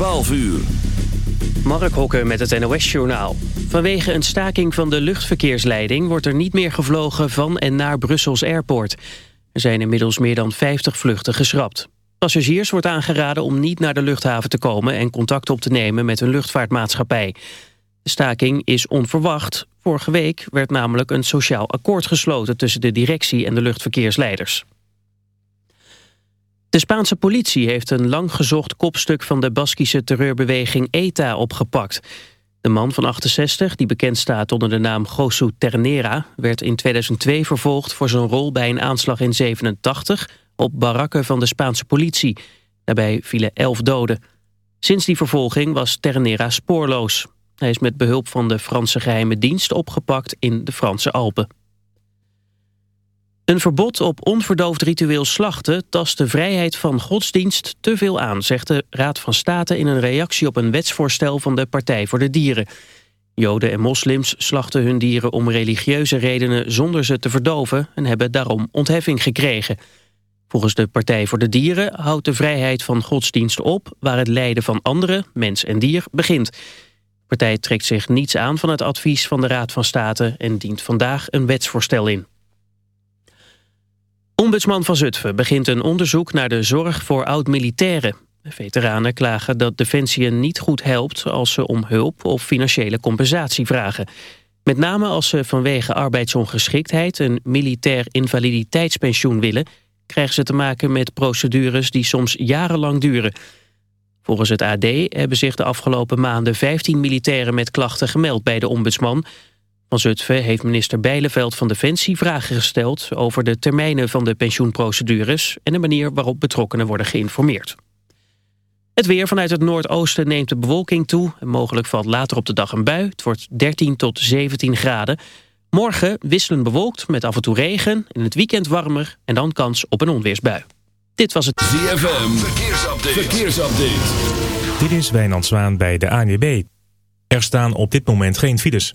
12 uur. Mark Hokke met het NOS-journaal. Vanwege een staking van de luchtverkeersleiding... wordt er niet meer gevlogen van en naar Brussels Airport. Er zijn inmiddels meer dan 50 vluchten geschrapt. Passagiers wordt aangeraden om niet naar de luchthaven te komen... en contact op te nemen met een luchtvaartmaatschappij. De staking is onverwacht. Vorige week werd namelijk een sociaal akkoord gesloten... tussen de directie en de luchtverkeersleiders. De Spaanse politie heeft een lang gezocht kopstuk van de Baskische terreurbeweging ETA opgepakt. De man van 68, die bekend staat onder de naam Josu Ternera... werd in 2002 vervolgd voor zijn rol bij een aanslag in 87... op barakken van de Spaanse politie. Daarbij vielen elf doden. Sinds die vervolging was Ternera spoorloos. Hij is met behulp van de Franse geheime dienst opgepakt in de Franse Alpen. Een verbod op onverdoofd ritueel slachten tast de vrijheid van godsdienst te veel aan, zegt de Raad van State in een reactie op een wetsvoorstel van de Partij voor de Dieren. Joden en moslims slachten hun dieren om religieuze redenen zonder ze te verdoven en hebben daarom ontheffing gekregen. Volgens de Partij voor de Dieren houdt de vrijheid van godsdienst op waar het lijden van anderen, mens en dier, begint. De partij trekt zich niets aan van het advies van de Raad van State en dient vandaag een wetsvoorstel in. Ombudsman van Zutphen begint een onderzoek naar de zorg voor oud-militairen. Veteranen klagen dat Defensie hen niet goed helpt als ze om hulp of financiële compensatie vragen. Met name als ze vanwege arbeidsongeschiktheid een militair invaliditeitspensioen willen... krijgen ze te maken met procedures die soms jarenlang duren. Volgens het AD hebben zich de afgelopen maanden 15 militairen met klachten gemeld bij de ombudsman... Van Zutphen heeft minister Bijleveld van Defensie vragen gesteld... over de termijnen van de pensioenprocedures... en de manier waarop betrokkenen worden geïnformeerd. Het weer vanuit het noordoosten neemt de bewolking toe... en mogelijk valt later op de dag een bui. Het wordt 13 tot 17 graden. Morgen wisselend bewolkt met af en toe regen... in het weekend warmer en dan kans op een onweersbui. Dit was het ZFM, verkeersupdate. verkeersupdate. Dit is Wijnand Zwaan bij de ANWB. Er staan op dit moment geen files.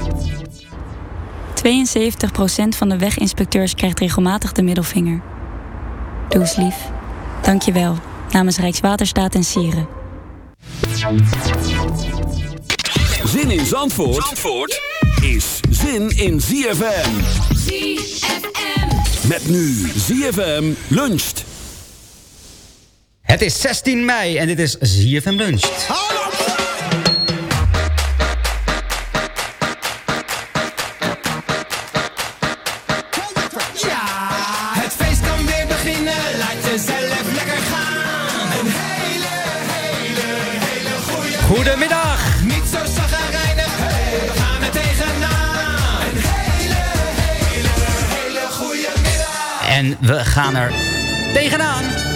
72% van de weginspecteurs krijgt regelmatig de middelvinger. Doe eens lief. Dank je wel. Namens Rijkswaterstaat en Sieren. Zin in Zandvoort, Zandvoort is zin in ZFM. ZFM. Met nu ZFM luncht. Het is 16 mei en dit is ZFM Luncht. Ja, En we gaan er tegenaan.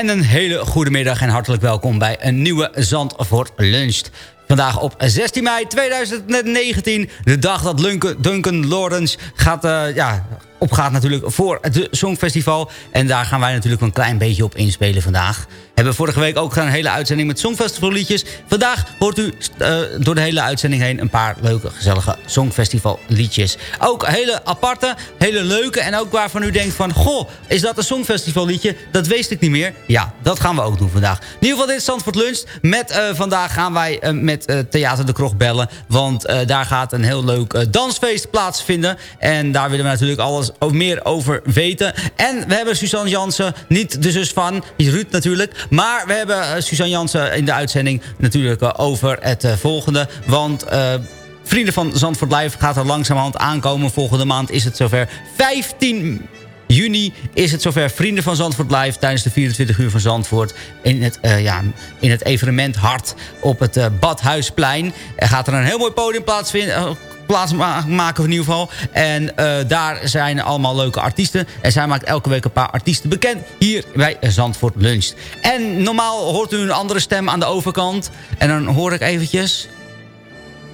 En een hele goede middag en hartelijk welkom bij een nieuwe Zandvoort Lunch. Vandaag op 16 mei 2019, de dag dat Duncan, Lawrence gaat, uh, ja, opgaat natuurlijk voor het Songfestival. En daar gaan wij natuurlijk een klein beetje op inspelen vandaag. Hebben vorige week ook een hele uitzending met Songfestival liedjes. Vandaag hoort u uh, door de hele uitzending heen een paar leuke, gezellige Songfestival liedjes. Ook hele aparte, hele leuke en ook waarvan u denkt van... Goh, is dat een Songfestival liedje? Dat wist ik niet meer. Ja, dat gaan we ook doen vandaag. In ieder geval dit is Zandvoort Lunch. Met uh, vandaag gaan wij uh, met Theater de Krocht bellen. Want daar gaat een heel leuk dansfeest plaatsvinden. En daar willen we natuurlijk alles meer over weten. En we hebben Suzanne Jansen, niet de zus van, Ruud natuurlijk... Maar we hebben uh, Suzanne Jansen in de uitzending natuurlijk uh, over het uh, volgende. Want Vrienden van Zandvoort Live gaat er langzamerhand aankomen. Volgende maand is het zover. 15 juni is het zover. Vrienden van Zandvoort Live tijdens de 24 uur van Zandvoort. In het, ja, in het evenement Hart op het Badhuisplein. Er gaat er een heel mooi podium plaatsvinden plaats maken in ieder geval. En uh, daar zijn allemaal leuke artiesten. En zij maakt elke week een paar artiesten bekend. Hier bij Zandvoort Lunch. En normaal hoort u een andere stem aan de overkant. En dan hoor ik eventjes...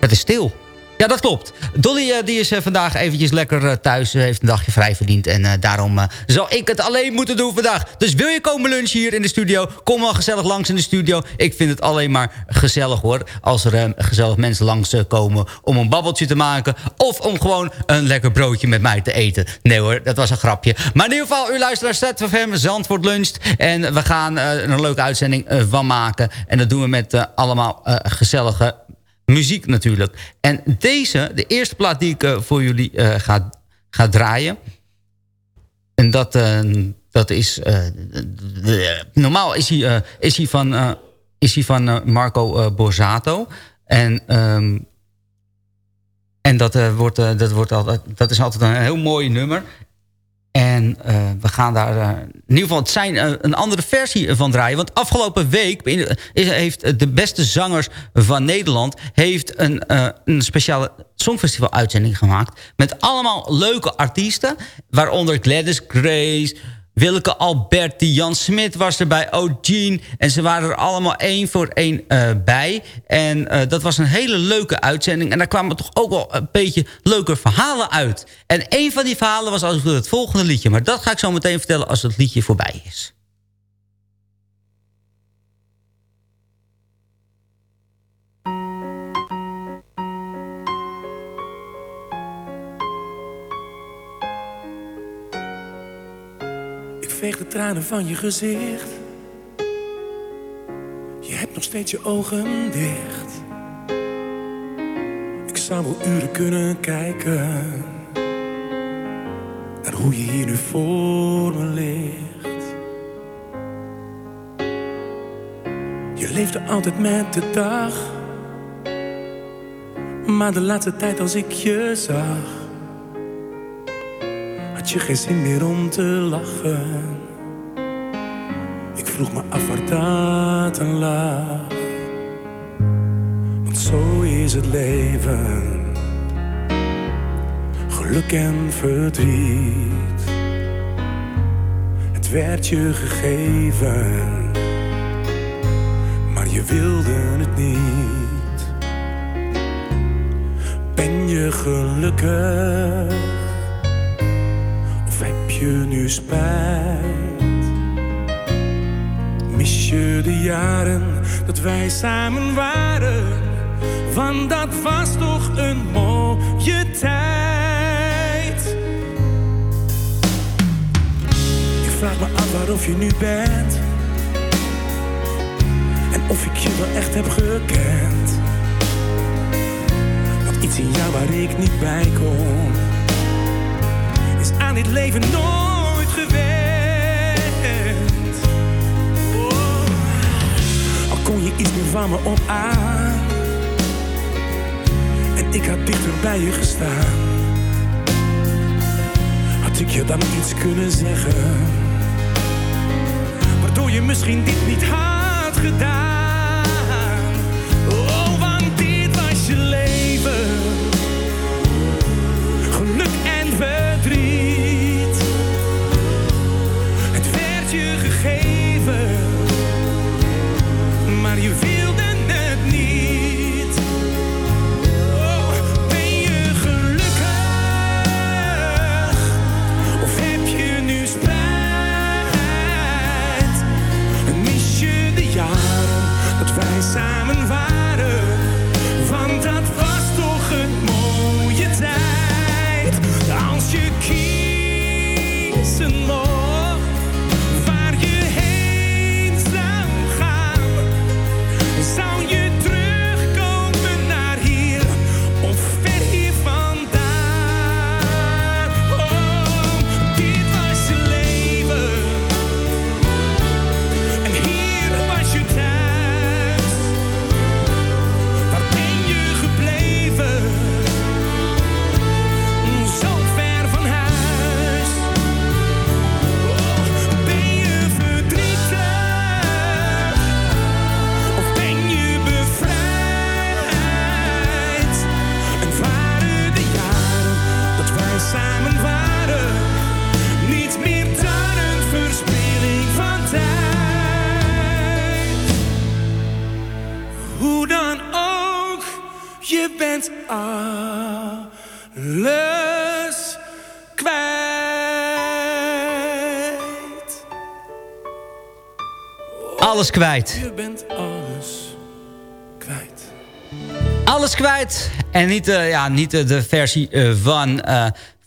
Het is stil. Ja, dat klopt. Dolly uh, die is uh, vandaag eventjes lekker uh, thuis. heeft een dagje vrij verdiend. En daarom zal ik het alleen moeten doen vandaag. Dus wil je komen lunchen hier in de studio? Kom wel gezellig langs in de studio. Ik vind het alleen maar gezellig hoor. Als er gezellig mensen langs komen om een babbeltje te maken. Of om gewoon een lekker broodje met mij te eten. Nee hoor, dat was een grapje. Maar in ieder geval, u luistert naar ZFM Zandvoort Luncht. En we gaan er een leuke uitzending van maken. En dat doen we met allemaal gezellige muziek natuurlijk. En deze, de eerste plaat die ik uh, voor jullie uh, ga, ga draaien... en dat, uh, dat is... normaal is hij, is hij van, is hij van Marco Borsato. En, um, en dat, wordt, dat, wordt altijd, dat is altijd een heel mooi nummer. En uh, we gaan daar uh, in ieder geval het zijn, uh, een andere versie van draaien. Want afgelopen week is, heeft de beste zangers van Nederland... heeft een, een speciale songfestival uitzending gemaakt... met allemaal leuke artiesten. Waaronder Gladys Grace... Wilke Alberti, Jan Smit was er bij, O'Gene. En ze waren er allemaal één voor één uh, bij. En uh, dat was een hele leuke uitzending. En daar kwamen toch ook wel een beetje leuke verhalen uit. En een van die verhalen was als het volgende liedje. Maar dat ga ik zo meteen vertellen als het liedje voorbij is. Veeg de tranen van je gezicht. Je hebt nog steeds je ogen dicht. Ik zou wel uren kunnen kijken naar hoe je hier nu voor me ligt. Je leefde altijd met de dag, maar de laatste tijd als ik je zag je geen zin meer om te lachen. Ik vroeg me af waar dat aan lag. Want zo is het leven. Geluk en verdriet. Het werd je gegeven. Maar je wilde het niet. Ben je gelukkig? Je nu spijt? Mis je de jaren dat wij samen waren? Want dat was toch een mooie tijd. Ik vraag me af waarof je nu bent. En of ik je wel echt heb gekend. Want iets in jou waar ik niet bij kom aan dit leven nooit gewend. Oh. Al kon je iets meer van me op aan. En ik had dichter bij je gestaan. Had ik je dan iets kunnen zeggen. Waardoor je misschien dit niet had gedaan. Kwijt. Je bent alles kwijt. Alles kwijt. En niet, eh, ja, niet eh, de versie eh, van,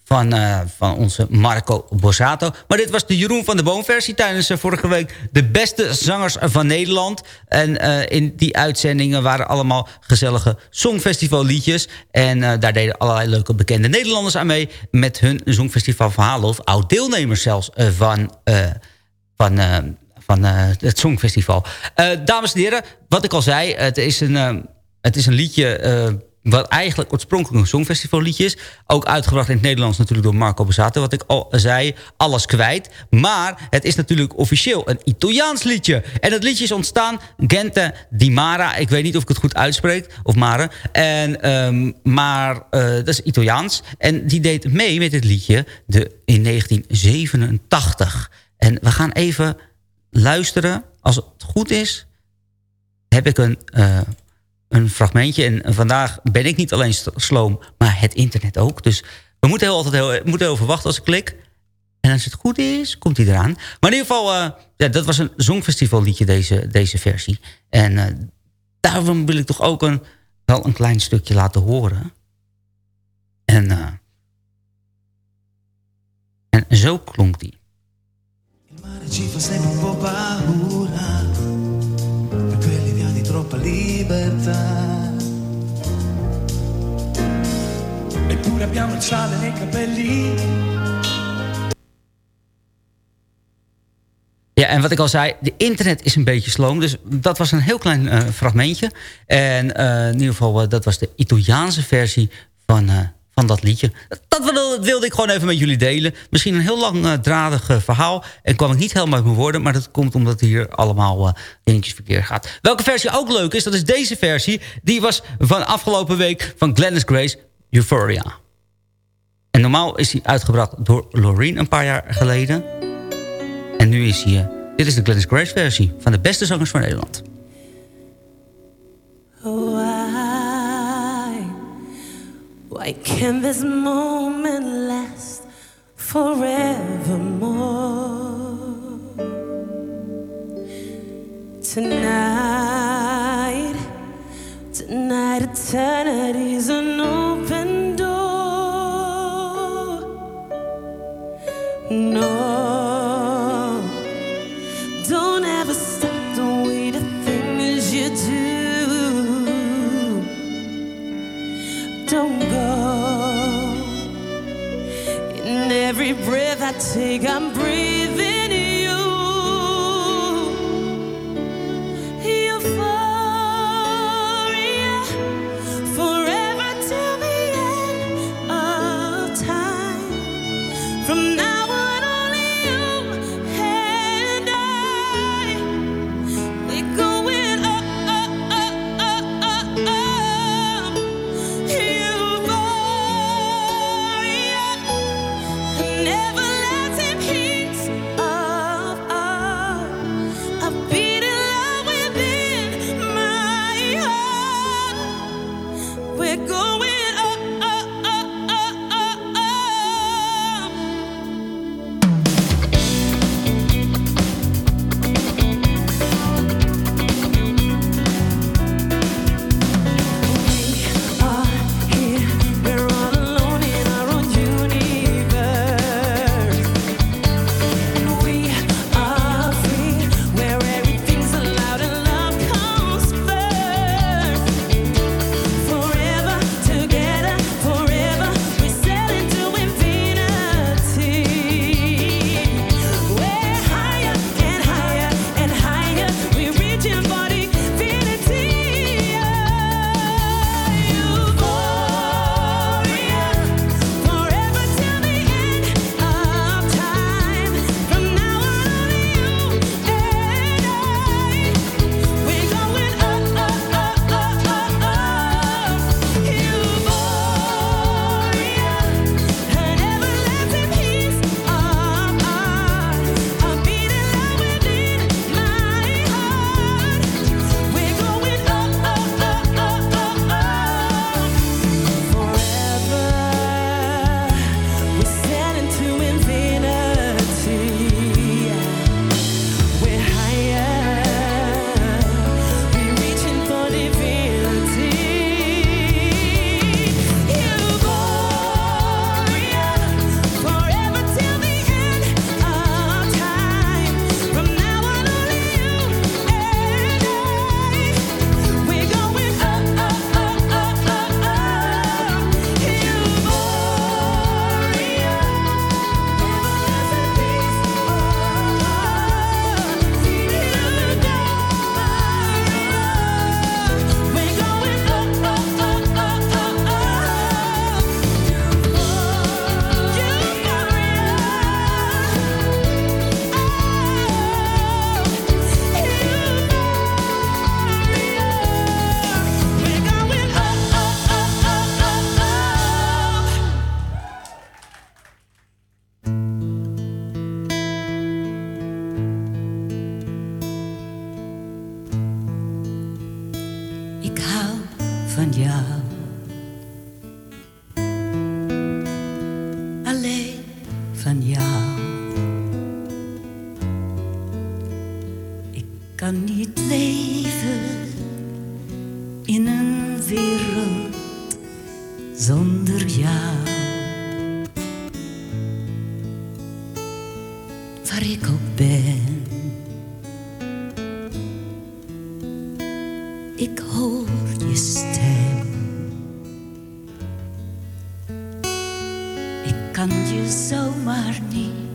van, van onze Marco Borsato. Maar dit was de Jeroen van de Boom versie tijdens vorige week. De beste zangers van Nederland. En in die uitzendingen waren allemaal gezellige songfestival liedjes. En daar deden allerlei leuke bekende Nederlanders aan mee. Met hun songfestival verhalen. Of oud-deelnemers zelfs eh, van... van van eh, het Songfestival. Eh, dames en heren, wat ik al zei, het is een, eh, het is een liedje... wat eigenlijk oorspronkelijk een Songfestivalliedje is. Ook uitgebracht in het Nederlands natuurlijk door Marco Bazzato. Wat ik al zei, alles kwijt. Maar het is natuurlijk officieel een Italiaans liedje. En het liedje is ontstaan, Gente di Mara. Ik weet niet of ik het goed uitspreek, of Mare. En, ehm, maar dat is Italiaans. En die deed mee met dit liedje de, in 1987. En we gaan even luisteren. Als het goed is, heb ik een, eh, een fragmentje. En vandaag ben ik niet alleen sloom, maar het internet ook. Dus we moeten heel, altijd heel, moeten heel als ik klik. En als het goed is, komt hij eraan. Maar in ieder geval, eh, ja, dat was een Songfestival liedje, deze, deze versie. En eh, daarom wil ik toch ook een, wel een klein stukje laten horen. En, en zo klonk die. Ci fa sempre un po' paura per quell'idea di troppa libertà. Eppure abbiamo il sale nei capelli. Ja, en wat ik al zei, de internet is een beetje sloom. Dus dat was een heel klein eh, fragmentje. En eh, in ieder geval, eh, dat was de Italiaanse versie van, van dat liedje. Dat wilde, ik gewoon even met jullie delen. Misschien een heel langdradig verhaal. En kwam ik niet helemaal uit mijn woorden. Maar dat komt omdat hier allemaal eh, dingetjes verkeerd gaat. Welke versie ook leuk is, dat is deze versie. Die was van afgelopen week van Glennis Grace, Euphoria. En normaal is die uitgebracht door Loreen een paar jaar geleden. En nu is hij... eh, dit is de Glennis Grace versie van de beste zangers van Nederland. Why, why can this moment last forevermore? Tonight, tonight eternity's an open door. No, every breath I take, I'm breathing kan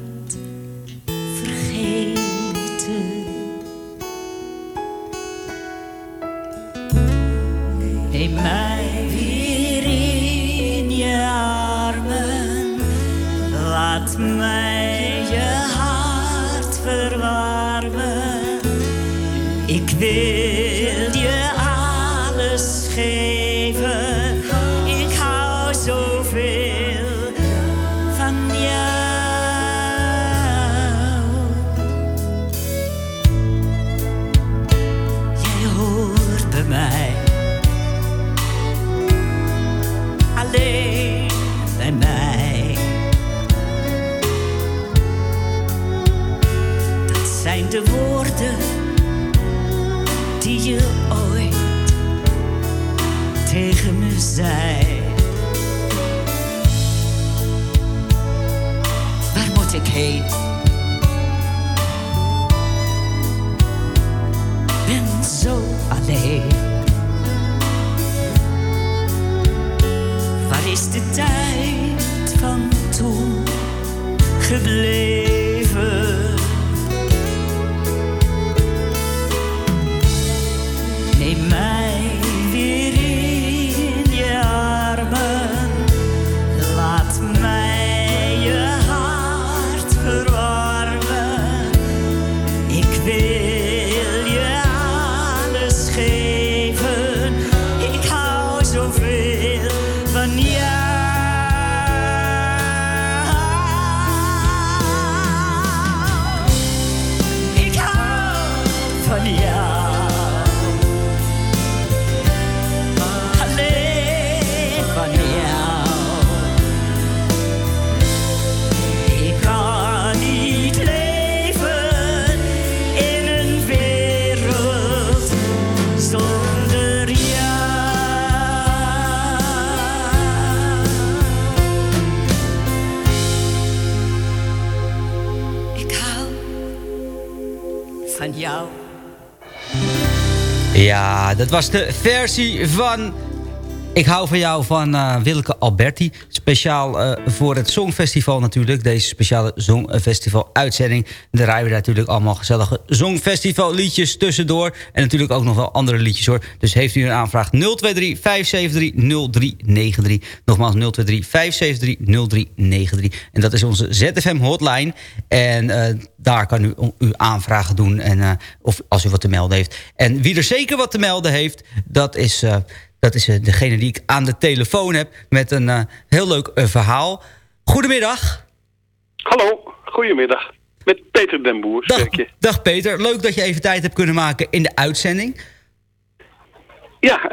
dat was de versie van Ik hou van jou van eh, Wilke Alberti. Speciaal eh, voor het Songfestival natuurlijk. Deze speciale Songfestival uitzending. Daar rijden we natuurlijk allemaal gezellige Songfestival liedjes tussendoor. En natuurlijk ook nog wel andere liedjes hoor. Dus heeft u een aanvraag 023 573 0393. Nogmaals 023 573 0393. En dat is onze ZFM hotline. En eh, daar kan u uw aanvragen doen. En, of als u wat te melden heeft. En wie er zeker wat te melden heeft, dat is... dat is eh, degene die ik aan de telefoon heb met een eh, heel leuk eh, verhaal. Goedemiddag. Hallo, goedemiddag. Met Peter den Boer spreek je. Dag Peter, leuk dat je even tijd hebt kunnen maken in de uitzending. Ja,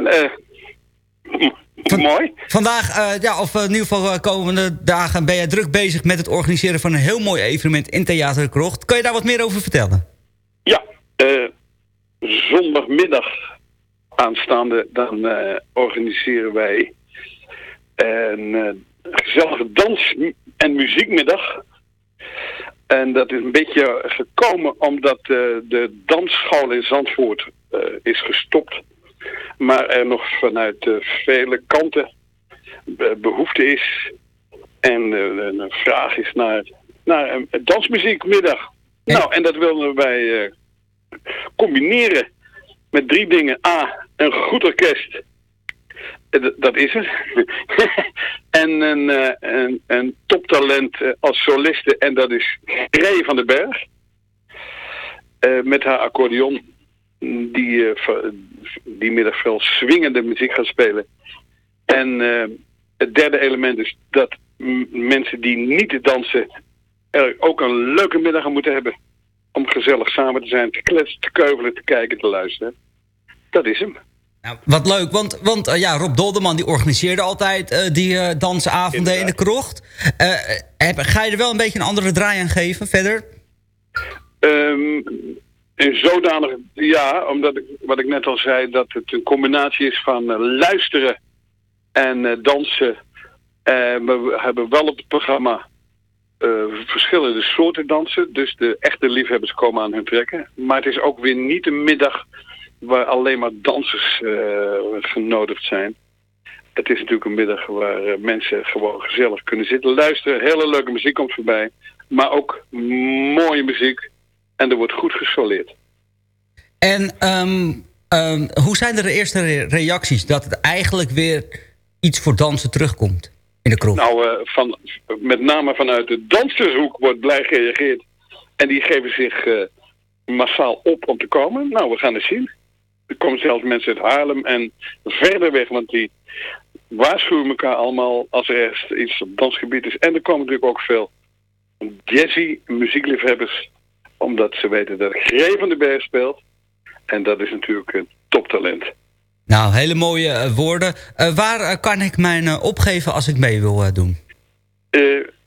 mooi. Vandaag, ja, of in ieder geval komende dagen ben jij druk bezig met het organiseren van een heel mooi evenement in Theater Krocht. Kan je daar wat meer over vertellen? Ja, zondagmiddag aanstaande dan eh, organiseren wij een eh, gezellige dans- en muziekmiddag. En dat is een beetje gekomen omdat eh, de dansschool in Zandvoort eh, is gestopt. Maar er nog vanuit eh, vele kanten be- behoefte is. En eh, een vraag is naar, naar een dansmuziekmiddag. Nou, en dat willen wij eh, combineren met drie dingen. A, een goed orkest. Eh, Dat is het. en een, eh, een, een toptalent eh, als soliste. En dat is Ray van den Berg. Met haar accordeon. Die, die middag veel swingende muziek gaat spelen. En het derde element is dat mensen die niet dansen... er ook een leuke middag aan moeten hebben. Om gezellig samen te zijn, te kletsen, te keuvelen, te kijken, te luisteren. Dat is hem. Nou, wat leuk, want, want eh, ja, Rob Dolderman die organiseerde altijd eh, die eh, dansavonden in de krocht. Heb, ga je er wel een beetje een andere draai aan geven verder? Ehm, in zodanig, ja, omdat ik, wat ik net al zei, dat het een combinatie is van luisteren en dansen. We hebben wel op het programma eh, verschillende soorten dansen. Dus de echte liefhebbers komen aan hun trekken. Maar het is ook weer niet een middag waar alleen maar dansers eh, genodigd zijn. Het is natuurlijk een middag waar eh, mensen gewoon gezellig kunnen zitten luisteren. Hele leuke muziek komt voorbij. Maar ook mooie muziek. En er wordt goed gesoleerd. En ehm, ehm, hoe zijn er de eerste re- reacties dat het eigenlijk weer iets voor dansen terugkomt in de kroeg? Nou, eh, van, met name vanuit de dansershoek wordt blij gereageerd. En die geven zich eh, massaal op om te komen. Nou, we gaan het zien. Er komen zelfs mensen uit Haarlem en verder weg, want die waarschuwen elkaar allemaal als er iets op dansgebied is. En er komen natuurlijk ook veel jazzy muziekliefhebbers, omdat ze weten dat Gree van den Berg speelt. En dat is natuurlijk een toptalent. Nou, hele mooie eh, woorden. Eh, waar eh, kan ik mijn opgeven als ik mee wil doen?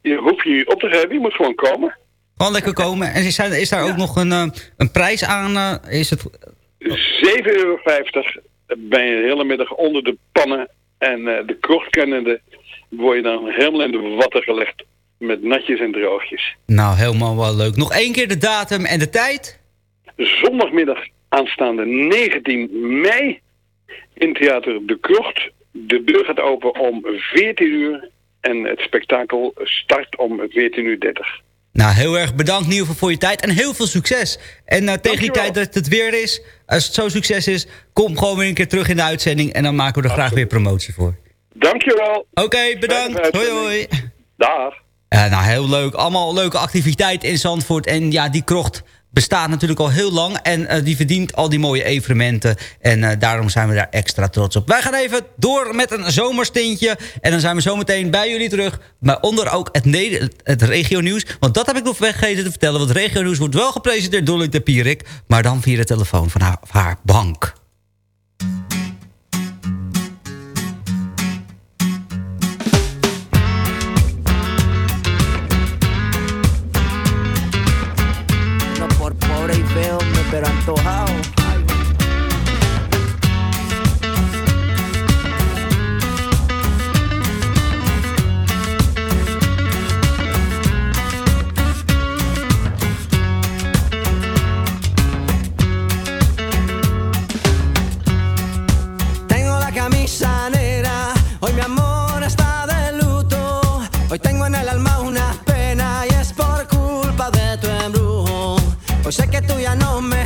Je hoeft je niet op te geven, je moet gewoon komen. Gewoon lekker komen. En is, daar- is daar ook nog een, een prijs aan? is het... 7,50 euro ben je de hele middag onder de pannen. En de krocht kennende word je dan helemaal in de watten gelegd. Met natjes en droogjes. Nou, helemaal wel leuk. Nog één keer de datum en de tijd? Zondagmiddag aanstaande 19 mei in Theater De Krocht. De deur gaat open om 14 uur. En het spektakel start om 14 uur 30. Nou, heel erg bedankt in ieder geval voor je tijd en heel veel succes. En eh, tegen die tijd dat het weer is, als het zo succes is... kom gewoon weer een keer terug in de uitzending... en dan maken we er graag weer promotie voor. Dankjewel. Oké, bedankt. Hoi, hoi. Dag. Ja, nou, heel leuk. Allemaal leuke activiteiten in Zandvoort. En ja, die krocht bestaat natuurlijk al heel lang. En eh, die verdient al die mooie evenementen. En eh, daarom zijn we daar extra trots op. Wij gaan even door met een zomerstintje. En dan zijn we zometeen bij jullie terug. Maar onder ook het, Neder het regionieuws. Want dat heb ik nog vergeten te vertellen. Want het regionieuws wordt wel gepresenteerd door Lita Pierik. Maar dan via de telefoon van haar bank. sé que tú ya no me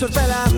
sorpresa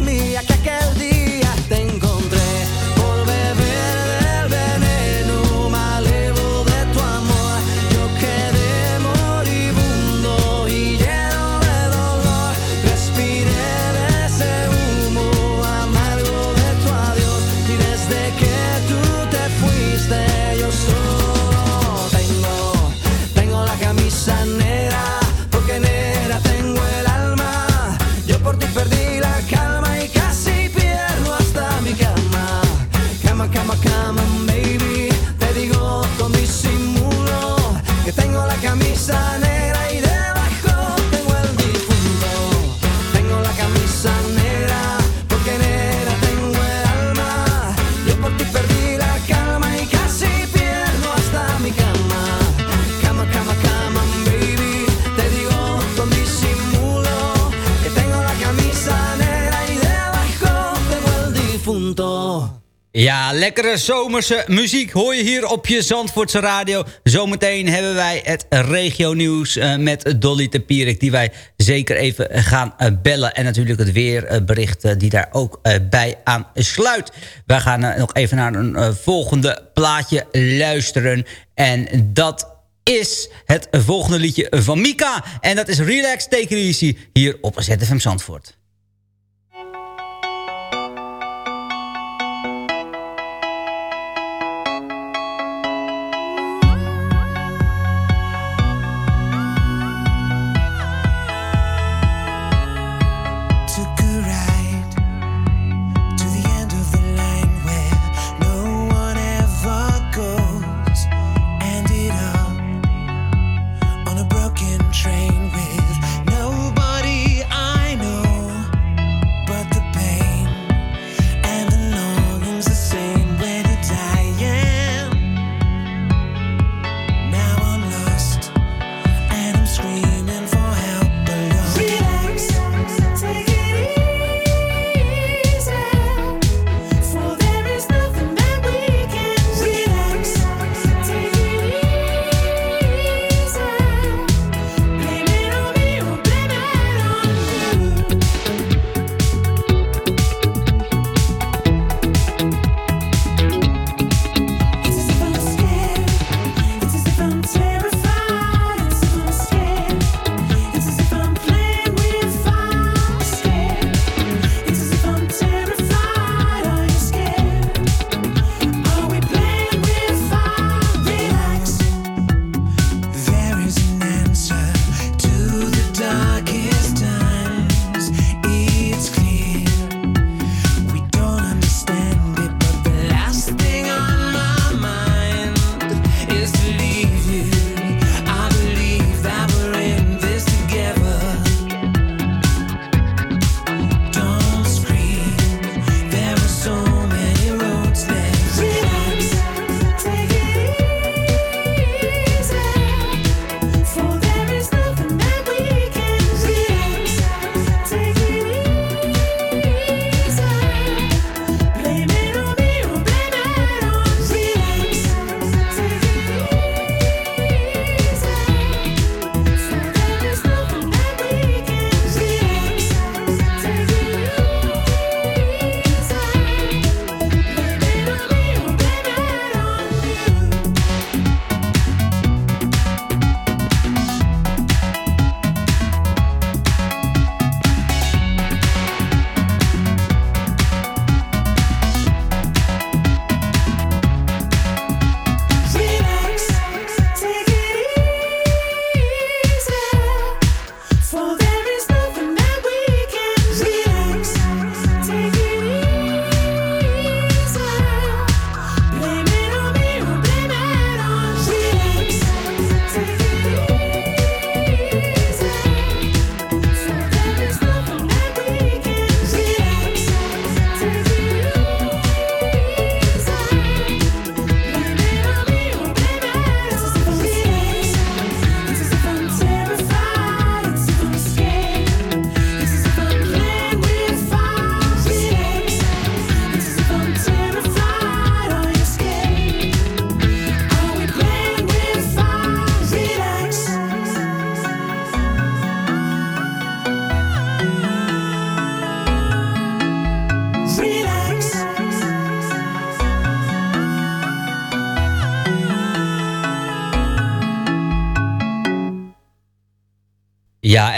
lekkere zomerse muziek hoor je hier op je Zandvoortse radio. Zometeen hebben wij het regio nieuws eh, met Dolly de Pierik... die wij zeker even gaan eh, bellen. En natuurlijk het weerbericht eh, die daar ook bij aan sluit. Wij gaan nog even naar een volgende plaatje luisteren. En dat is het volgende liedje van Mika. En dat is Relax, Take It Easy hier op ZFM Zandvoort.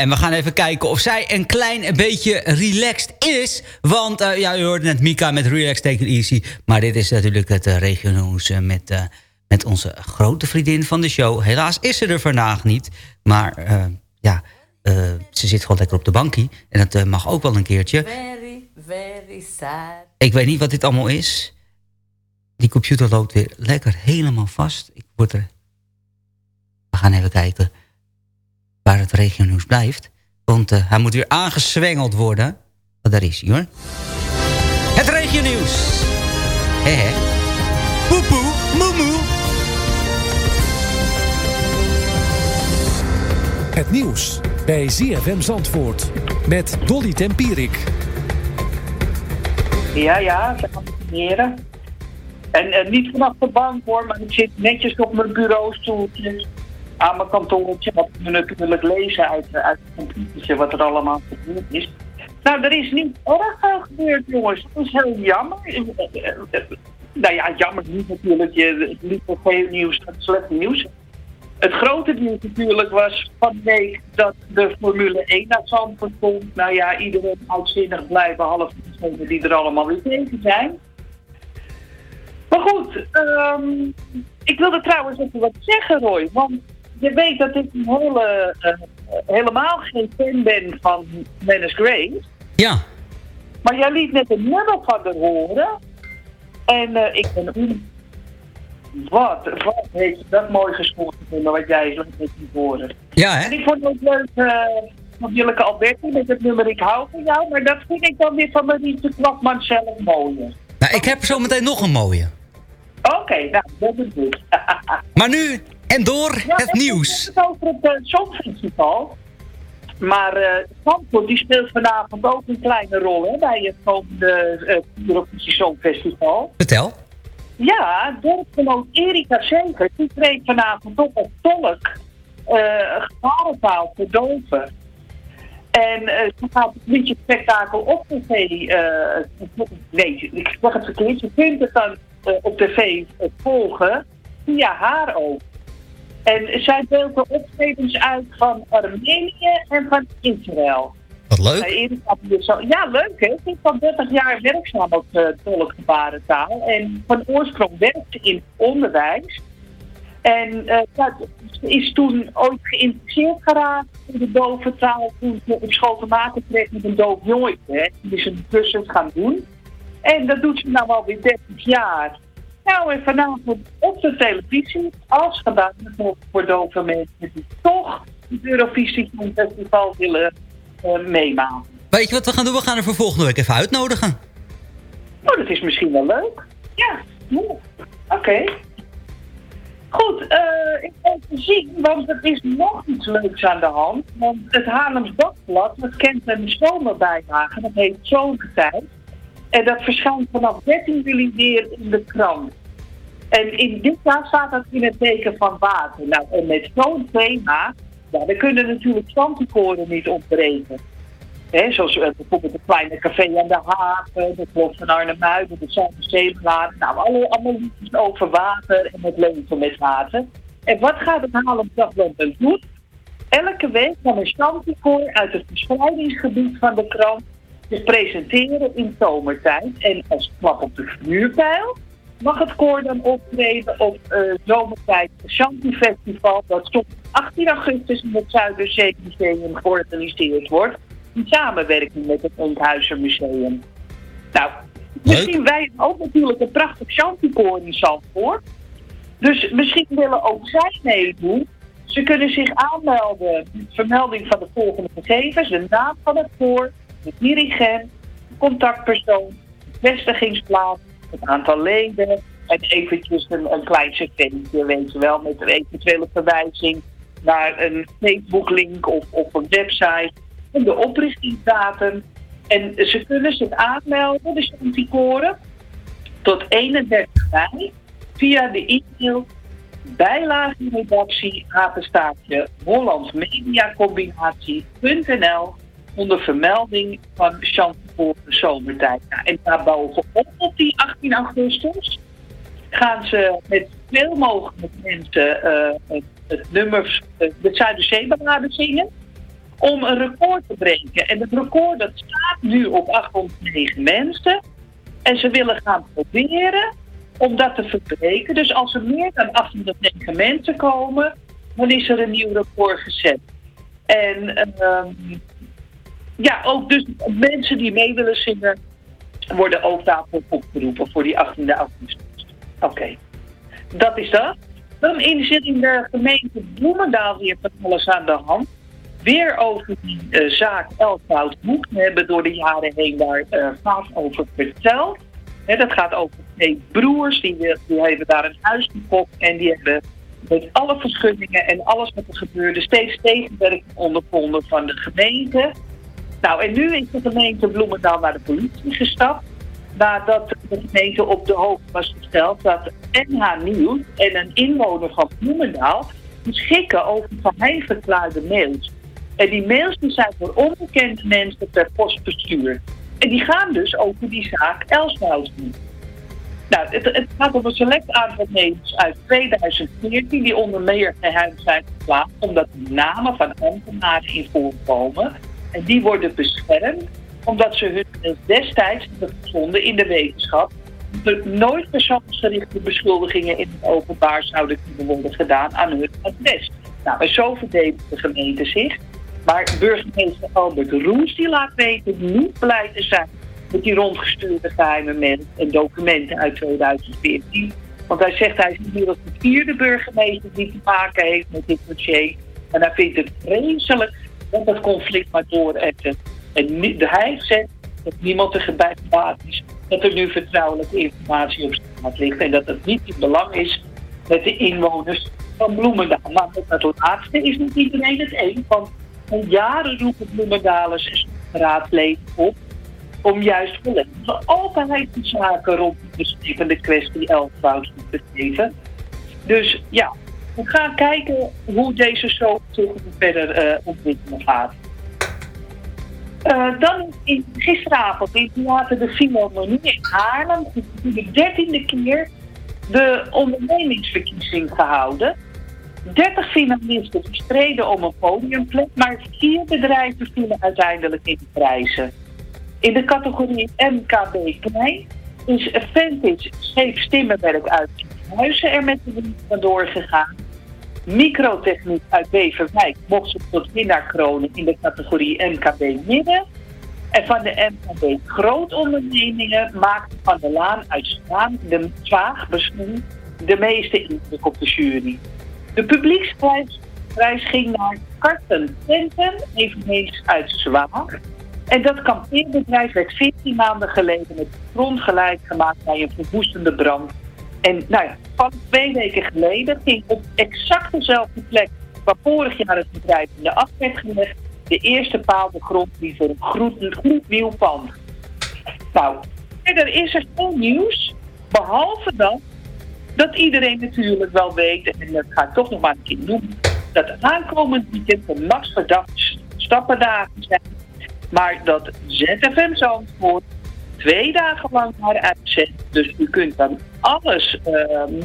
En we gaan even kijken of zij een klein beetje relaxed is. Want eh, ja, u hoorde net Mika met Relax Take It Easy. Maar dit is natuurlijk het uh, met, met onze grote vriendin van de show. Helaas is ze er vandaag niet. Maar ja, ze zit gewoon lekker op de bankie. En dat mag ook wel een keertje. Very, very sad. Ik weet niet wat dit allemaal is. Die computer loopt weer lekker helemaal vast. Ik word er... We gaan even kijken waar het regionieuws blijft. Want eh, hij moet weer aangezwengeld worden. Oh, daar is hij hoor. Het regionieuws. Hé. Poepoe, moemoe. Het nieuws bij ZFM Zandvoort met Dolly Tempierik. Ja, ja, dames en heren. En eh, niet vanaf de bank hoor, maar ik zit netjes op mijn bureaustoeltje aan mijn kantoortje. Wat we natuurlijk lezen uit, eh, uit het computertje wat er allemaal gebeurd is. Nou, er is niet erg veel gebeurd, jongens. Dat is heel jammer. Eh, eh, nou ja, jammer niet natuurlijk. Je, het liever veel nieuws dan slecht nieuws. Het grote nieuws natuurlijk was van week dat de Formule 1 naar Zandvoort komt. Nou ja, iedereen uitzinnig blij, behalve degenen die er allemaal weer tegen zijn. Maar goed, ehm, ik wilde trouwens even wat zeggen, Roy. Want je weet dat ik een hele, eh, helemaal geen fan ben van Dennis Grace. Ja. Maar jij liet net een nummer van haar horen. En eh, ik ben... Wat, wat heeft dat mooi gescoord gevonden wat jij zo net liet horen. Ja, hè? En ik vond het ook leuk eh, van Jilleke Alberti met het nummer Ik hou van jou. Maar dat vind ik dan weer van Marietje Kwakman zelf mooier. Nou, ik heb zo meteen nog een mooie. Oké, nou, dat is goed. Maar nu en door het nieuws. Het over het uh, Songfestival. Maar eh Zandvoort die speelt vanavond ook een kleine rol hè, bij het komende uh, Eurovisie Songfestival. Vertel. Ja, dorpsgenoot Erika Zeker, die treedt vanavond op als tolk eh gebarentaal voor doven. En eh, ze gaat het liedjespektakel op tv, eh, nee, ik zeg het verkeerd, je kunt het dan eh, op tv eh, volgen via haar ook. En zij deelt de optredens uit van Armenië en van Israël. Wat leuk. Ja, leuk hè. Ze is al 30 jaar werkzaam op uh, tolkgebarentaal. En van oorsprong werkt ze in onderwijs. En eh, ze is toen ooit geïnteresseerd geraakt in de dove taal. Toen ze op school te maken kreeg met een doof jongetje. hè. Die is een cursus gaan doen. En dat doet ze nou alweer 30 jaar. Nou, en vanavond op de televisie, als gedaan voor dove mensen die toch het Eurovisie Festival willen eh, meemaken. Weet je wat we gaan doen? We gaan er voor volgende week even uitnodigen. Oh, dat is misschien wel leuk. Ja, ja. oké. Goed, eh, ik ben te zien, want er is nog iets leuks aan de hand. Want het Haarlems Dagblad, dat kent een zomerbijlage, dat heet Zomertijd. En dat verschijnt vanaf 13 juli weer in de krant. En in dit jaar staat dat in het teken van water. Nou, en met zo'n thema, dan kunnen natuurlijk zandkoren niet ontbreken. Hè, zoals eh, bijvoorbeeld het kleine café aan de haven, de klok van Arnhem-Muiden, de Zuiderzeebladen. Nou, alle, allemaal liedjes over water en het leven met water. En wat gaat het Haarlem Dagblad dan doen? Elke week kan een chanticoor uit het verspreidingsgebied van de krant zich presenteren in zomertijd. En als klap op de vuurpijl mag het koor dan optreden op eh zomertijd Shanti Festival. Dat tot 18 augustus in het Zuiderzeemuseum georganiseerd wordt. In samenwerking met het Enkhuizer Museum. Nou, misschien wij ook natuurlijk een prachtig Shanti-koor in Zandvoort. Dus misschien willen ook zij meedoen. Ze kunnen zich aanmelden met vermelding van de volgende gegevens. De naam van het koor, de dirigent, contactpersoon, vestigingsplaats, het aantal leden en eventjes een, klein cv'tje, weet je wel, met een eventuele verwijzing naar een Facebook-link of, of een website en de oprichtingsdatum. En ze kunnen zich aanmelden, de Chanticoren, tot 31 mei via de e-mail bijlagenredactie apenstaartje hollandsmediacombinatie.nl onder vermelding van Chanticoren zomertijd. Nou, en daarbovenop op die 18 augustus gaan ze met veel mogelijk mensen eh, het, het nummer uh, de Zuiderzeeballade zingen. om een record te breken. En het record dat staat nu op 809 mensen. En ze willen gaan proberen om dat te verbreken. Dus als er meer dan 809 mensen komen, dan is er een nieuw record gezet. En ehm, ja, ook dus mensen die mee willen zingen, worden ook daarvoor opgeroepen voor die 18e augustus. Oké, dat is dat. Dan is in de gemeente Bloemendaal weer van alles aan de hand. Weer over die eh, zaak Elfhout Hoek. We hebben door de jaren heen daar eh, vaak over verteld. Dat gaat over twee broers, die, eh, die hebben daar een huis gekocht en die hebben met alle verschuddingen en alles wat er gebeurde steeds tegenwerking ondervonden van de gemeente. Nou, en nu is de gemeente Bloemendaal naar de politie gestapt. Nadat de gemeente op de hoogte was gesteld dat NH Nieuws en een inwoner van Bloemendaal beschikken over geheim verklaarde mails. En die mails zijn voor onbekende mensen per post verstuurd. En die gaan dus over die zaak Elswoud. Nou, het, het gaat om een select aantal mails uit 2014 die onder meer geheim zijn geplaatst, omdat de namen van ambtenaren in voorkomen. En die worden beschermd omdat ze hun destijds hebben gevonden in de wetenschap. Dat nooit persoonsgerichte beschuldigingen in het openbaar zouden kunnen worden gedaan aan hun adres. Nou, en zo verdedigt de gemeente zich. Maar burgemeester Albert Roes die laat weten niet blij te zijn met die rondgestuurde geheime mails en documenten uit 2014. Want hij zegt hij is inmiddels de vierde burgemeester die te maken heeft met dit dossier. En hij vindt het vreselijk dat het conflict maar dooretten. En ni- hij zegt dat niemand er bij gebaat is dat er nu vertrouwelijke informatie op straat ligt. En dat het niet in belang is met de inwoners van Bloemendaal. Maar met dat laatste is niet iedereen het eens. Want al jaren roepen Bloemendalers en raadsleden op om juist openheid te zaken rond de kwestie Elfwoud te geven. Dus ja, we gaan kijken hoe deze show verder eh, ontwikkelen gaat. Eh, dan in, gisteravond in Theater de Philharmonie in Haarlem de dertiende keer de ondernemingsverkiezing gehouden. 30 finalisten streden om een podiumplek, maar vier bedrijven vielen uiteindelijk in de prijzen. In de categorie MKB Klein is Vantage Scheep Stimmenwerk uit Huizen er met de winst vandoor gegaan. Microtechniek uit Beverwijk mocht zich tot winnaar kronen in de categorie MKB Midden. En van de MKB Grootondernemingen maakte Van der Laan uit Zwaan de Zwaag de meeste indruk op de jury. De publieksprijs prijs ging naar Karten Tenten, eveneens uit Zwaag. En dat kampeerbedrijf werd 14 maanden geleden met grond gelijk gemaakt bij een verwoestende brand. En nou ja, van twee weken geleden ging op exact dezelfde plek waar vorig jaar het bedrijf in de af werd gelegd, de eerste paal de grond die voor een gloed- gloednieuw pand. Nou, verder is er veel nieuws, behalve dan dat iedereen natuurlijk wel weet, en dat ga ik toch nog maar een keer noemen, dat aankomend weekend de Max stappendagen zijn, maar dat ZFM Zandvoort twee dagen lang naar uitzendt. Dus u kunt dan alles eh,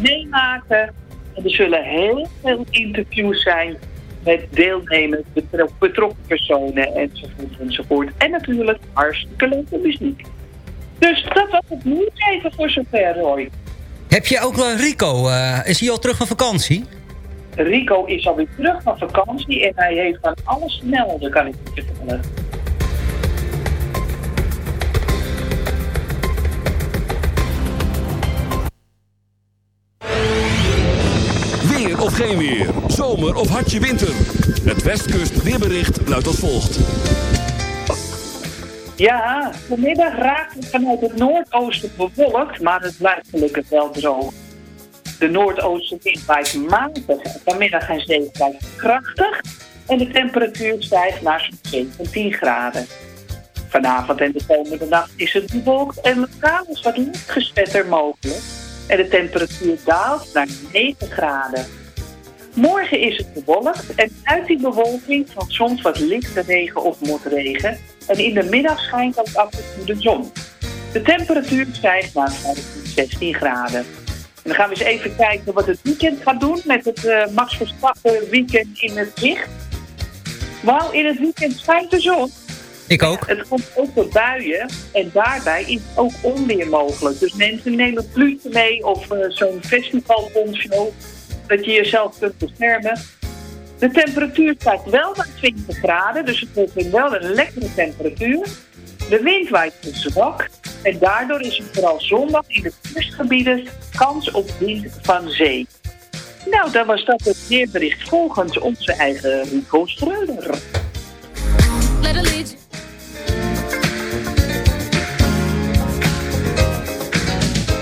meemaken. En er zullen heel veel interviews zijn met deelnemers, betro- betrokken personen enzovoort enzovoort. En natuurlijk hartstikke leuke muziek. Dus dat was het nieuws even voor zover, Roy. Heb je ook wel Rico? eh, is hij al terug van vakantie? Rico is alweer terug van vakantie en hij heeft van alles te melden, kan ik je vertellen. Geen weer. Zomer of hartje winter. Het Westkust weerbericht luidt als volgt. Ja, vanmiddag raakt het vanuit het noordoosten bewolkt, maar het blijft gelukkig wel droog. De noordoostenwind waait matig en vanmiddag en zee krachtig en de temperatuur stijgt naar zo'n 17 graden. Vanavond en de komende nacht is het bewolkt en lokaal is wat lichtgespetter mogelijk en de temperatuur daalt naar 9 graden. Morgen is het bewolkt en uit die bewolking valt soms wat lichte regen of motregen. En in de middag schijnt ook af en toe de zon. De temperatuur stijgt naar 15, 16 graden. En dan gaan we eens even kijken wat het weekend gaat doen met het eh, Max Verstappen weekend in het licht. Wauw, in het weekend schijnt de zon. Ik ook. Het komt ook door buien en daarbij is ook onweer mogelijk. Dus mensen nemen pluuten mee of eh, zo'n festivalponcho, dat je jezelf kunt beschermen. De temperatuur stijgt wel naar 20 graden, dus het wordt wel een lekkere temperatuur. De wind waait zwak en daardoor is er vooral zondag in de kustgebieden kans op wind van zee. Nou, dan was dat het weerbericht volgens onze eigen Rico Schreuder.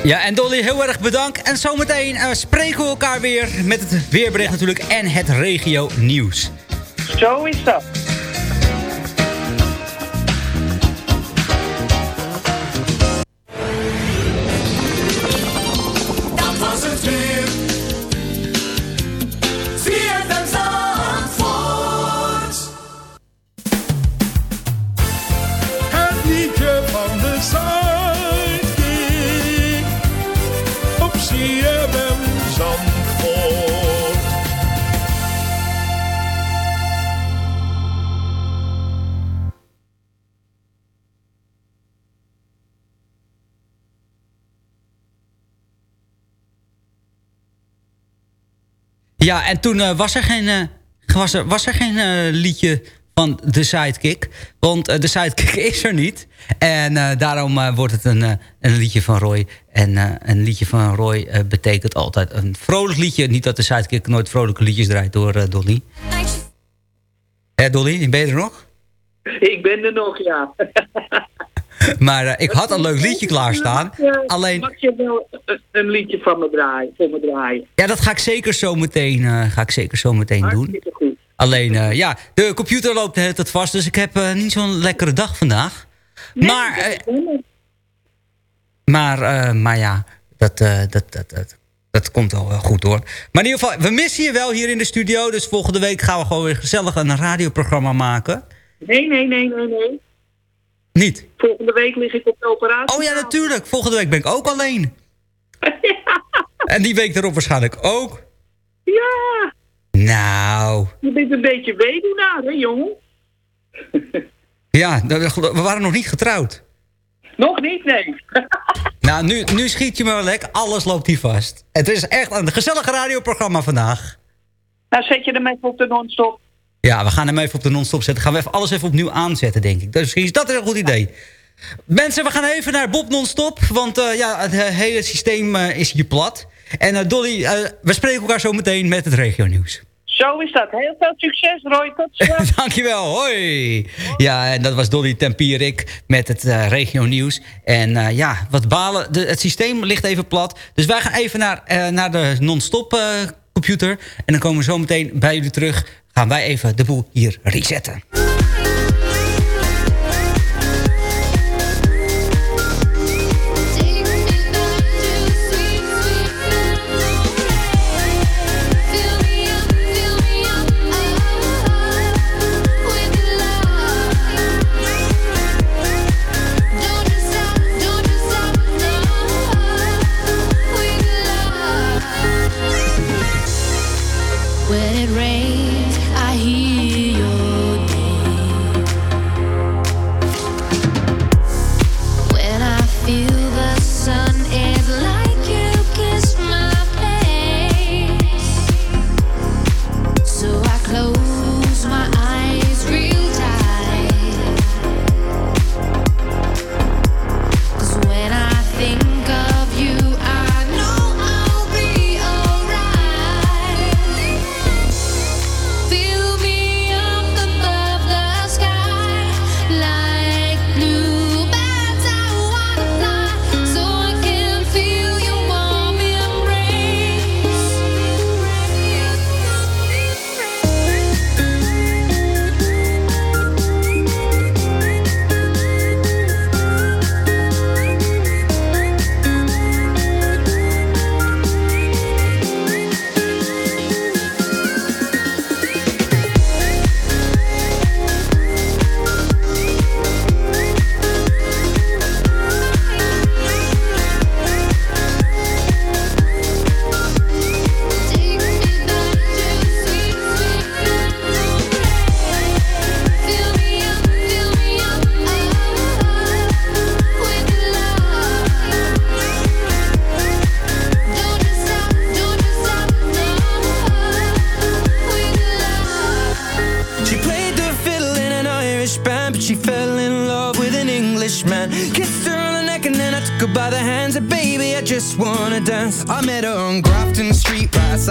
Ja, en Dolly, heel erg bedankt. En zometeen eh, spreken we elkaar weer met het weerbericht natuurlijk en het regio nieuws. Zo is. Dat Ja, en toen eh, was er geen, eh, was er, was er geen eh, liedje van de Sidekick. Want de Sidekick is er niet. En daarom wordt het een, een liedje van Roy. En een liedje van Roy betekent altijd een vrolijk liedje. Niet dat de Sidekick nooit vrolijke liedjes draait door Dolly. Hé Dolly, ben je er nog? Ik ben er nog, ja. Maar eh, ik had een leuk liedje klaarstaan. Ja, Alleen- Mag je wel een, liedje van me draaien, voor me draaien? Ja, dat ga ik zeker zo meteen, eh, ga ik zeker zo meteen doen. Goed. Alleen, eh, ja, de computer loopt tijd vast. Dus ik heb niet zo'n lekkere dag vandaag. maar, maar, maar ja, dat, dat, dat, dat, dat komt wel goed hoor. Maar in ieder geval, we missen je wel hier in de studio. Dus volgende week gaan we gewoon weer gezellig een radioprogramma maken. Nee, nee, nee, nee, nee. Niet? Volgende week lig ik op de operatie. Oh ja, natuurlijk. Volgende week ben ik ook alleen. En die week erop waarschijnlijk ook. Ja, Nou, je bent een beetje weduwnaar, hè, jongen? ja, we waren nog niet getrouwd. Nog niet, nee. Nou, nu, nu schiet je me wel lek. Alles loopt hier vast. Het is echt een gezellig radioprogramma vandaag. Nou, zet je hem even op de non-stop. Ja, we gaan hem even op de non-stop zetten. Gaan we even alles even opnieuw aanzetten, denk ik. Dus misschien is dat een goed idee. Mensen, we gaan even naar Bob non-stop. Want eh, ja, het eh, hele systeem eh, is hier plat. En Dolly, we spreken elkaar zo meteen met het regionieuws. Zo is dat. Heel veel succes, Roy. Tot. Dankjewel, hoi. Ja, en dat was Dolly Tempierik met het eh regio nieuws. En ja, wat balen, de, het systeem ligt even plat. Dus wij gaan even naar, naar de non-stop computer. En dan komen we zo meteen bij jullie terug. Gaan wij even de boel hier resetten.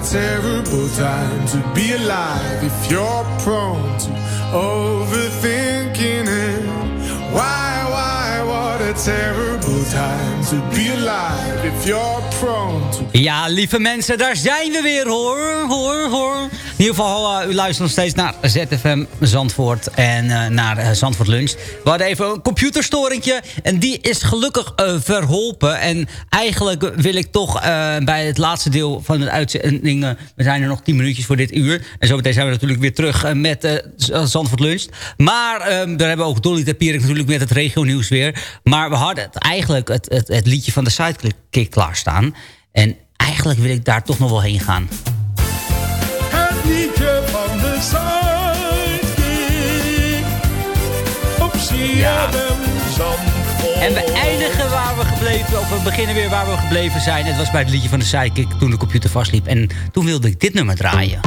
terrible time to be alive if you're prone to overthinking it. Why, why, what a terrible time to be alive if you're prone to. Ja, lieve mensen, daar zijn we weer hoor, hoor, hoor. In ieder geval, eh, u luistert nog steeds naar ZFM Zandvoort en eh, naar eh, Zandvoort Lunch. We hadden even een computerstoringje en die is gelukkig verholpen. En eigenlijk wil ik toch bij het laatste deel van de uitzending... we zijn er nog 10 minuutjes voor dit uur. En zometeen zijn we natuurlijk weer terug met Zandvoort Lunch. Maar daar hebben we ook Dolly Tapierik natuurlijk met het regionieuws weer. Maar we hadden eigenlijk het, het, het liedje van de Sidekick klaarstaan. En eigenlijk wil ik daar toch nog wel heen gaan. En we eindigen waar we gebleven, of we beginnen weer waar we gebleven zijn. Het was bij het liedje van de Sidekick toen de computer vastliep. En toen wilde ik dit nummer draaien.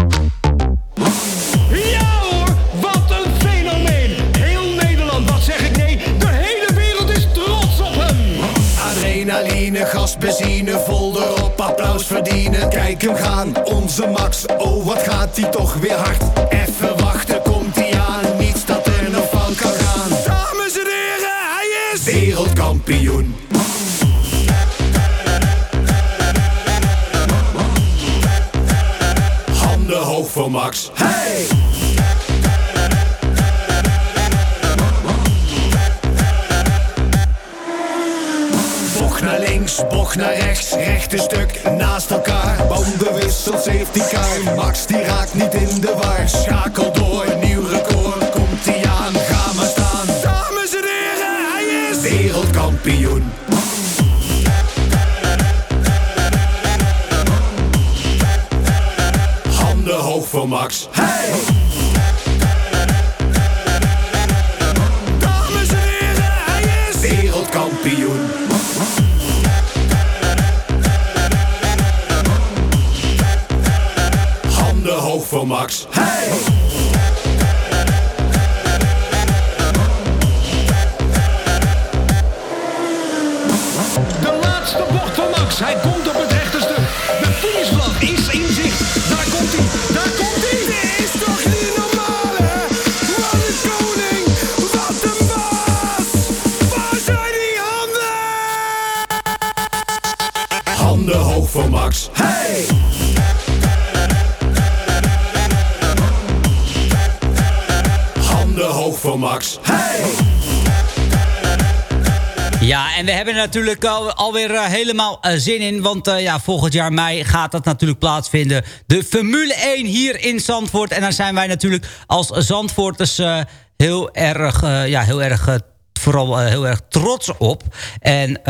Ja hoor, wat een fenomeen. Heel Nederland, wat zeg ik nee, de hele wereld is trots op hem. Adrenaline, gas, benzine, vol erop, applaus verdienen. Kijk hem gaan, onze Max, oh wat gaat hij toch weer hard. Even Handen hoog voor Max. Hey! Bocht naar naar links, bocht naar rechts, rechte stuk naast elkaar. Bandenwissel, safety car, Max die raakt niet in de war. Schakel door, hoog voor Max. Hey! Hebben er natuurlijk al, alweer eh, helemaal eh, zin in. Want eh, ja, volgend jaar mei gaat dat natuurlijk plaatsvinden. De Formule 1 hier in Zandvoort. En daar zijn wij natuurlijk als Zandvoorters heel erg, ja, heel erg vooral heel erg trots op. En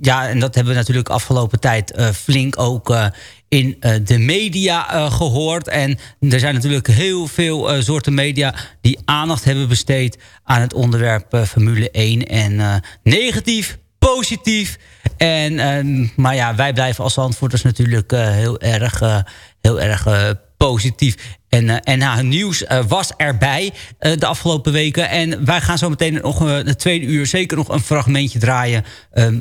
ja, en dat hebben we natuurlijk afgelopen tijd flink ook in de media eh, gehoord. En er zijn natuurlijk heel veel soorten media die aandacht hebben besteed aan het onderwerp Formule 1. En negatief, positief. En, ehm, maar ja, wij blijven als antwoorders natuurlijk eh, heel erg, eh, heel erg eh, positief. En, en nou, nieuws was erbij de afgelopen weken. En wij gaan zo meteen nog de tweede uur zeker nog een fragmentje draaien...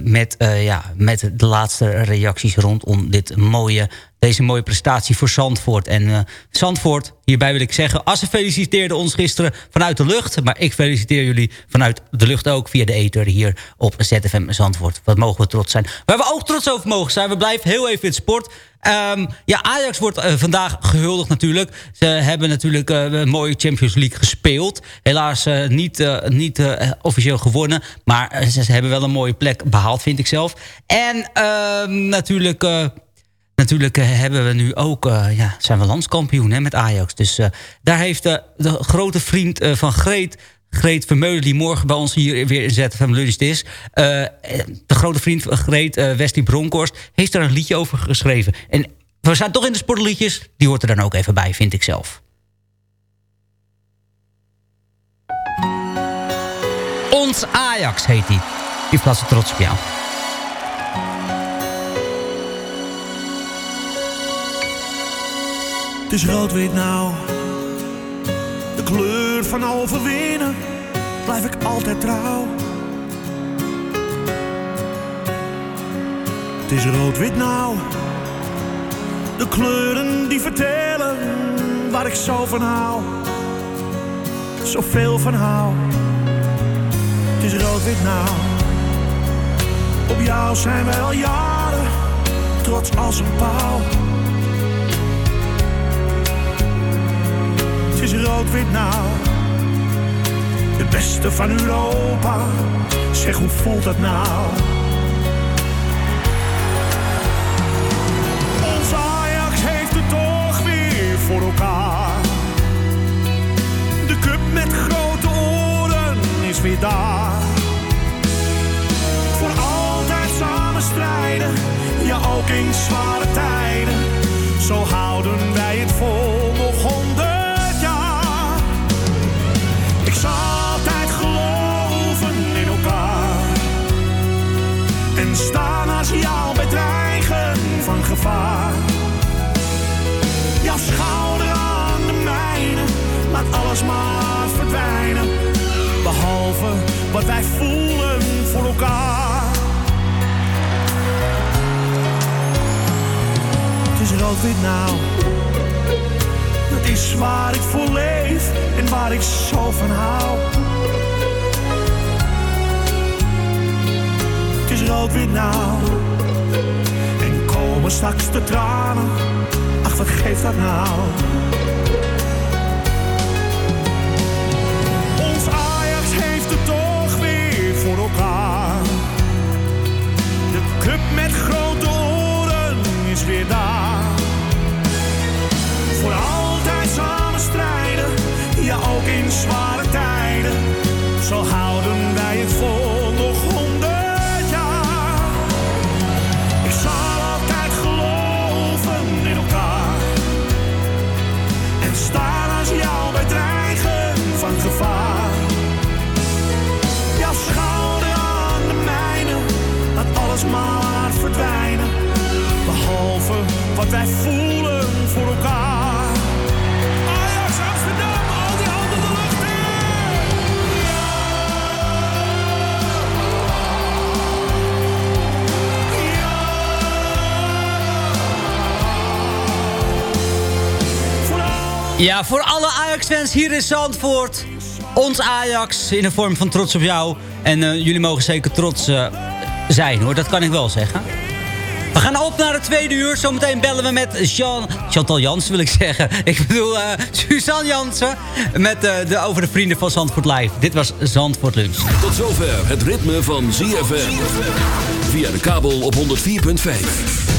met, ja, met de laatste reacties rondom dit mooie, deze mooie prestatie voor Zandvoort. En eh, Zandvoort, hierbij wil ik zeggen... Assen feliciteerde ons gisteren vanuit de lucht... maar ik feliciteer jullie vanuit de lucht ook via de ether hier op ZFM Zandvoort. Wat mogen we trots zijn. Waar we ook trots over mogen zijn, we blijven heel even in het sport... Ehm, ja, Ajax wordt eh, vandaag gehuldigd natuurlijk. Ze hebben natuurlijk eh, een mooie Champions League gespeeld. Helaas niet, niet officieel gewonnen. Maar ze, ze hebben wel een mooie plek behaald, vind ik zelf. En ehm, natuurlijk... Natuurlijk eh, hebben we nu ook, eh, ja, zijn we landskampioen hè, met Ajax. Dus eh, daar heeft de grote vriend van Greet, Greet Vermeulen... die morgen bij ons hier weer in ZFM Lunch is... de grote vriend van Greet, Wesley Bronkhorst... heeft daar een liedje over geschreven. En we zijn toch in de sportliedjes, die hoort er dan ook even bij, vind ik zelf. Ons Ajax heet die. Die plaatsen trots op jou. Het is rood-wit nou, de kleur van overwinnen, blijf ik altijd trouw. Het is rood-wit nou, de kleuren die vertellen waar ik zo van hou, zoveel van hou. Het is rood-wit nou, op jou zijn wij al jaren, trots als een pauw. Is rood-wit nou. Het beste van Europa. Zeg, hoe voelt dat nou? Ons Ajax heeft het toch weer voor elkaar. De cup met grote oren is weer daar. Voor altijd samen strijden, ja ook in zware tijden. Zo houden wij het vol Zal altijd geloven in elkaar. En staan als jou bij dreigen van gevaar. Jouw schouder aan de mijne, laat alles maar verdwijnen. Behalve wat wij voelen voor elkaar. Het is rood-wit nou. Dat is waar ik voor leef en waar ik zo van hou. Het is rood-wit nou. En komen straks de tranen. Ach, wat geeft dat nou? Ons Ajax heeft het toch weer voor elkaar. De cup weer daar. Ja ook in zware tijden. Zo houden wij het vol nog honderd jaar. Ik zal altijd geloven in elkaar. En staan als jou bij dreigen van gevaar. Jouw schouder aan de mijne, laat alles maar verdwijnen. Behalve wat wij voelen Ja, voor alle Ajax-fans hier in Zandvoort. Ons Ajax in de vorm van trots op jou. En eh, jullie mogen zeker trots eh, zijn hoor, dat kan ik wel zeggen. We gaan op naar het tweede uur. Zometeen bellen we met Jean, Chantal Jansen wil ik zeggen. Ik bedoel uh, Suzanne Jansen. Met, eh, de, over de vrienden van Zandvoort Live. Dit was Zandvoort Lunch. Tot zover het ritme van ZFM. Via de kabel op 104.5.